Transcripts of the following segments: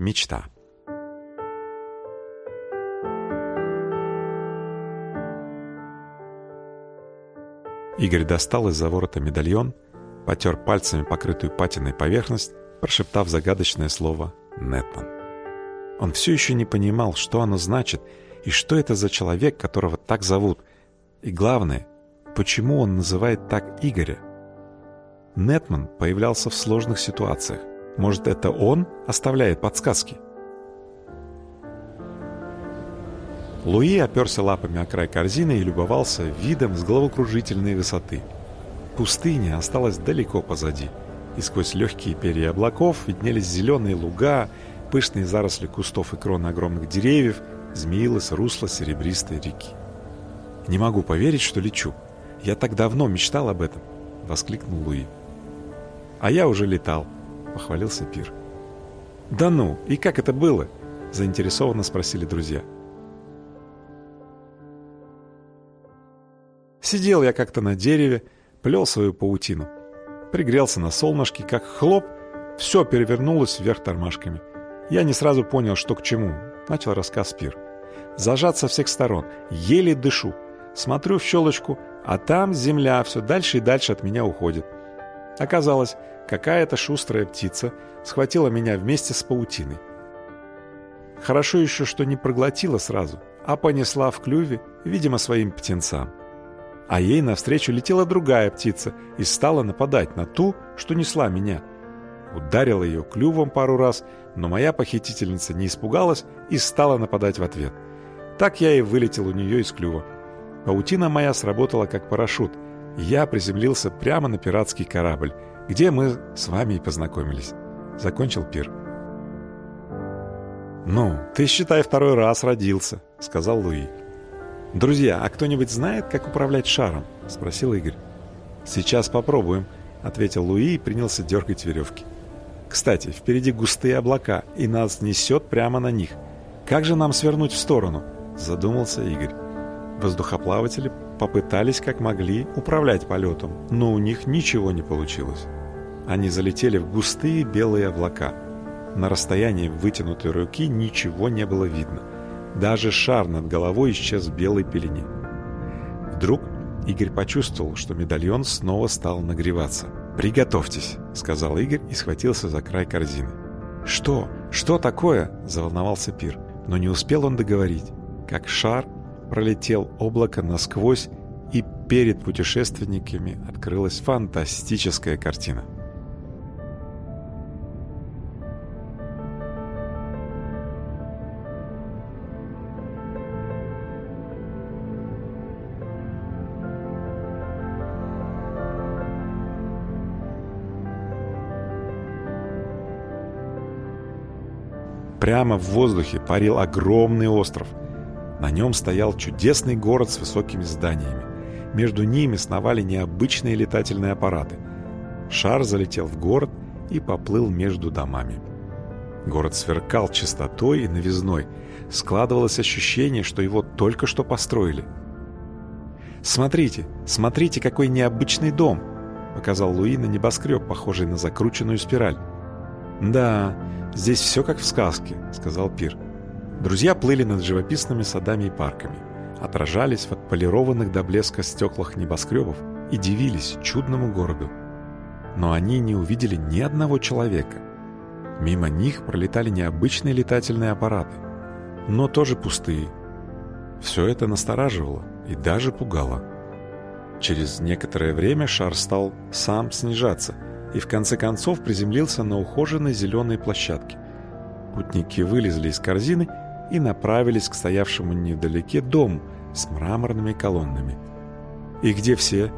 Мечта. Игорь достал из-за ворота медальон, потер пальцами покрытую патиной поверхность, прошептав загадочное слово «Нетман». Он все еще не понимал, что оно значит и что это за человек, которого так зовут. И главное, почему он называет так Игоря. Нетман появлялся в сложных ситуациях. Может, это он оставляет подсказки? Луи оперся лапами о край корзины и любовался видом с головокружительной высоты. Пустыня осталась далеко позади, и сквозь легкие перья облаков виднелись зеленые луга, пышные заросли кустов и кроны огромных деревьев, змеилось русло серебристой реки. «Не могу поверить, что лечу. Я так давно мечтал об этом!» — воскликнул Луи. «А я уже летал», — похвалился Пир. «Да ну, и как это было?» — заинтересованно спросили друзья. Сидел я как-то на дереве, плел свою паутину. Пригрелся на солнышке, как хлоп, все перевернулось вверх тормашками. Я не сразу понял, что к чему. Начал рассказ Пир. Зажат со всех сторон, еле дышу. Смотрю в щелочку, а там земля все дальше и дальше от меня уходит. Оказалось, какая-то шустрая птица схватила меня вместе с паутиной. Хорошо еще, что не проглотила сразу, а понесла в клюве, видимо, своим птенцам а ей навстречу летела другая птица и стала нападать на ту, что несла меня. Ударила ее клювом пару раз, но моя похитительница не испугалась и стала нападать в ответ. Так я и вылетел у нее из клюва. Паутина моя сработала как парашют, и я приземлился прямо на пиратский корабль, где мы с вами и познакомились. Закончил пир. «Ну, ты, считай, второй раз родился», — сказал Луи. «Друзья, а кто-нибудь знает, как управлять шаром?» – спросил Игорь. «Сейчас попробуем», – ответил Луи и принялся дергать веревки. «Кстати, впереди густые облака, и нас несет прямо на них. Как же нам свернуть в сторону?» – задумался Игорь. Воздухоплаватели попытались как могли управлять полетом, но у них ничего не получилось. Они залетели в густые белые облака. На расстоянии вытянутой руки ничего не было видно – даже шар над головой исчез в белой пелене. Вдруг Игорь почувствовал, что медальон снова стал нагреваться. «Приготовьтесь», — сказал Игорь и схватился за край корзины. «Что? Что такое?» — заволновался Пир. Но не успел он договорить, как шар пролетел облако насквозь, и перед путешественниками открылась фантастическая картина. Прямо в воздухе парил огромный остров. На нем стоял чудесный город с высокими зданиями. Между ними сновали необычные летательные аппараты. Шар залетел в город и поплыл между домами. Город сверкал чистотой и новизной. Складывалось ощущение, что его только что построили. «Смотрите, смотрите, какой необычный дом!» показал Луи на небоскреб, похожий на закрученную спираль. «Да, здесь все как в сказке», — сказал Пир. Друзья плыли над живописными садами и парками, отражались в отполированных до блеска стеклах небоскребов и дивились чудному городу. Но они не увидели ни одного человека. Мимо них пролетали необычные летательные аппараты, но тоже пустые. Все это настораживало и даже пугало. Через некоторое время шар стал сам снижаться — и в конце концов приземлился на ухоженной зеленой площадке. Путники вылезли из корзины и направились к стоявшему невдалеке дому с мраморными колоннами. «И где все?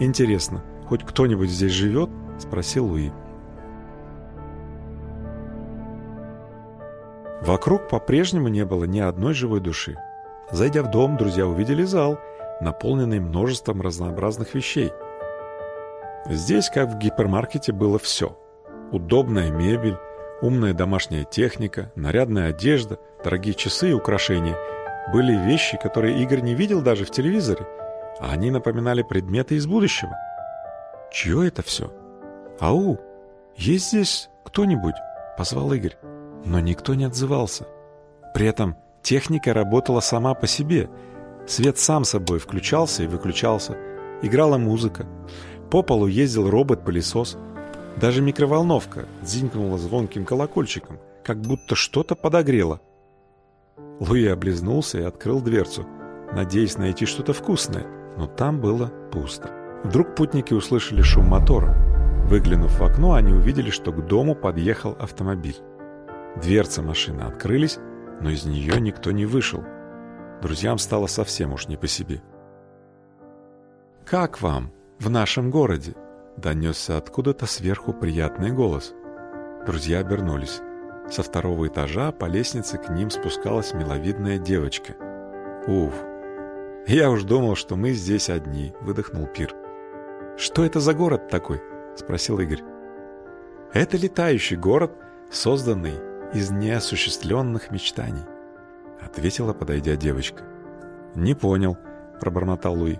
Интересно, хоть кто-нибудь здесь живет?» – спросил Луи. Вокруг по-прежнему не было ни одной живой души. Зайдя в дом, друзья увидели зал, наполненный множеством разнообразных вещей – Здесь, как в гипермаркете, было все. Удобная мебель, умная домашняя техника, нарядная одежда, дорогие часы и украшения. Были вещи, которые Игорь не видел даже в телевизоре, а они напоминали предметы из будущего. Чье это все? «Ау! Есть здесь кто-нибудь?» — позвал Игорь. Но никто не отзывался. При этом техника работала сама по себе. Свет сам собой включался и выключался. Играла музыка. По полу ездил робот-пылесос. Даже микроволновка зинкнула звонким колокольчиком, как будто что-то подогрело. Луи облизнулся и открыл дверцу, надеясь найти что-то вкусное, но там было пусто. Вдруг путники услышали шум мотора. Выглянув в окно, они увидели, что к дому подъехал автомобиль. Дверцы машины открылись, но из нее никто не вышел. Друзьям стало совсем уж не по себе. «Как вам в нашем городе?» — донесся откуда-то сверху приятный голос. Друзья обернулись. Со второго этажа по лестнице к ним спускалась миловидная девочка. «Уф! Я уж думал, что мы здесь одни», — выдохнул Пир. «Что это за город такой?» — спросил Игорь. «Это летающий город, созданный из неосуществленных мечтаний», — ответила, подойдя девочка. «Не понял», — пробормотал Луи.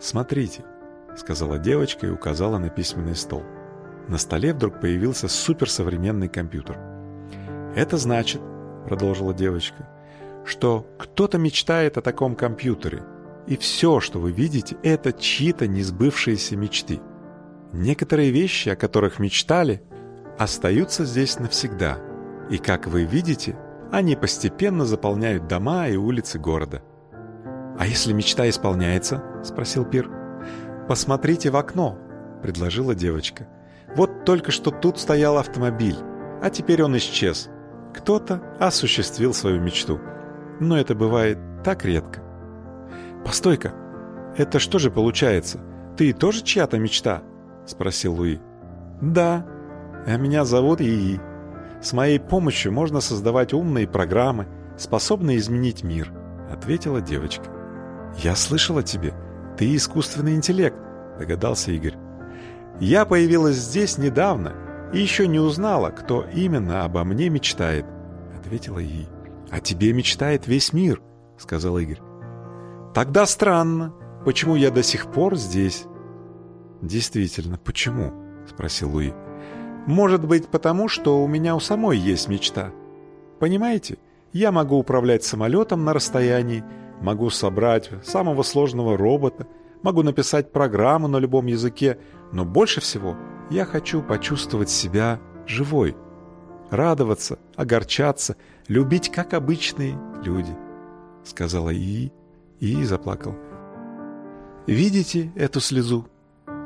«Смотрите», — сказала девочка и указала на письменный стол. На столе вдруг появился суперсовременный компьютер. «Это значит», — продолжила девочка, — «что кто-то мечтает о таком компьютере, и все, что вы видите, это чьи-то несбывшиеся мечты. Некоторые вещи, о которых мечтали, остаются здесь навсегда, и, как вы видите, они постепенно заполняют дома и улицы города. «А если мечта исполняется?» — спросил Пир. «Посмотрите в окно», — предложила девочка. «Вот только что тут стоял автомобиль, а теперь он исчез. Кто-то осуществил свою мечту. Но это бывает так редко». «Постой-ка, это что же получается? Ты тоже чья-то мечта?» — спросил Луи. «Да, а меня зовут ИИ. С моей помощью можно создавать умные программы, способные изменить мир», — ответила девочка. «Я слышала тебе. Ты искусственный интеллект», — догадался Игорь. «Я появилась здесь недавно и еще не узнала, кто именно обо мне мечтает», — ответила ИИ. «А тебе мечтает весь мир», — сказал Игорь. «Тогда странно, почему я до сих пор здесь?» «Действительно, почему?» — спросил Луи. «Может быть, потому что у меня у самой есть мечта. Понимаете, я могу управлять самолетом на расстоянии, могу собрать самого сложного робота, могу написать программу на любом языке, но больше всего я хочу почувствовать себя живой, радоваться, огорчаться, любить, как обычные люди», — сказала Ии и заплакал. «Видите эту слезу?»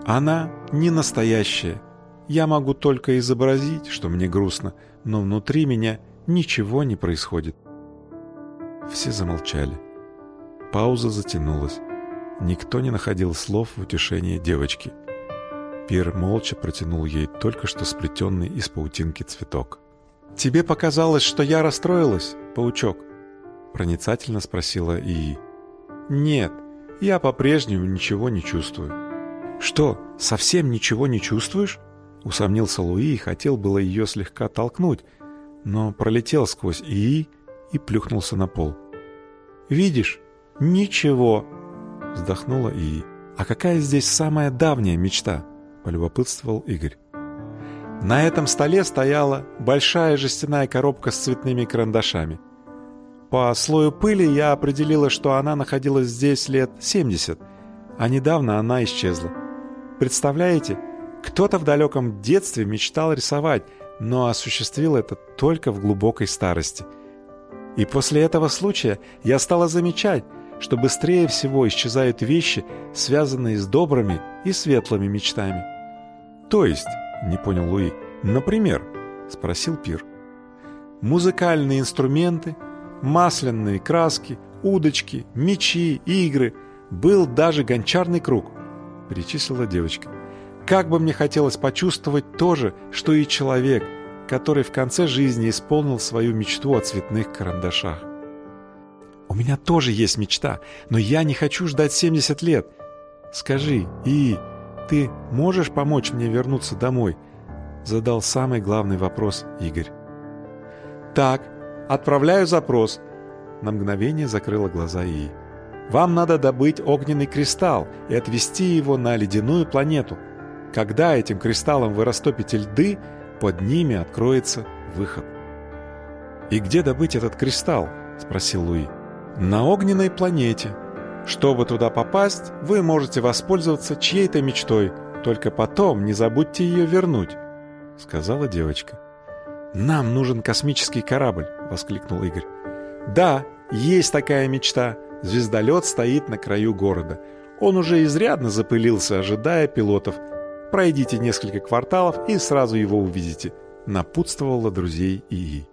Она не настоящая. Я могу только изобразить, что мне грустно, но внутри меня ничего не происходит. Все замолчали. Пауза затянулась. Никто не находил слов в утешение девочки. Пир молча протянул ей только что сплетенный из паутинки цветок. «Тебе показалось, что я расстроилась, паучок?» Проницательно спросила Ии. «Нет, я по-прежнему ничего не чувствую». «Что, совсем ничего не чувствуешь?» Усомнился Луи и хотел было ее слегка толкнуть, но пролетел сквозь ИИ и плюхнулся на пол. «Видишь? Ничего!» Вздохнула ИИ. «А какая здесь самая давняя мечта?» Полюбопытствовал Игорь. На этом столе стояла большая жестяная коробка с цветными карандашами. По слою пыли я определила, что она находилась здесь лет 70, а недавно она исчезла. Представляете, кто-то в далеком детстве мечтал рисовать, но осуществил это только в глубокой старости. И после этого случая я стала замечать, что быстрее всего исчезают вещи, связанные с добрыми и светлыми мечтами. «То есть?» — не понял Луи. «Например?» — спросил Пир. «Музыкальные инструменты, масляные краски, удочки, мечи, игры. Был даже гончарный круг перечислила девочка. «Как бы мне хотелось почувствовать то же, что и человек, который в конце жизни исполнил свою мечту о цветных карандашах». «У меня тоже есть мечта, но я не хочу ждать 70 лет. Скажи, И, ты можешь помочь мне вернуться домой?» Задал самый главный вопрос Игорь. «Так, отправляю запрос». На мгновение закрыла глаза Ии. Вам надо добыть огненный кристалл и отвезти его на ледяную планету. Когда этим кристаллом вы растопите льды, под ними откроется выход. «И где добыть этот кристалл?» — спросил Луи. «На огненной планете. Чтобы туда попасть, вы можете воспользоваться чьей-то мечтой, только потом не забудьте ее вернуть», — сказала девочка. «Нам нужен космический корабль!» — воскликнул Игорь. «Да, есть такая мечта. Звездолет стоит на краю города. Он уже изрядно запылился, ожидая пилотов. Пройдите несколько кварталов и сразу его увидите», — напутствовала друзей ИИ.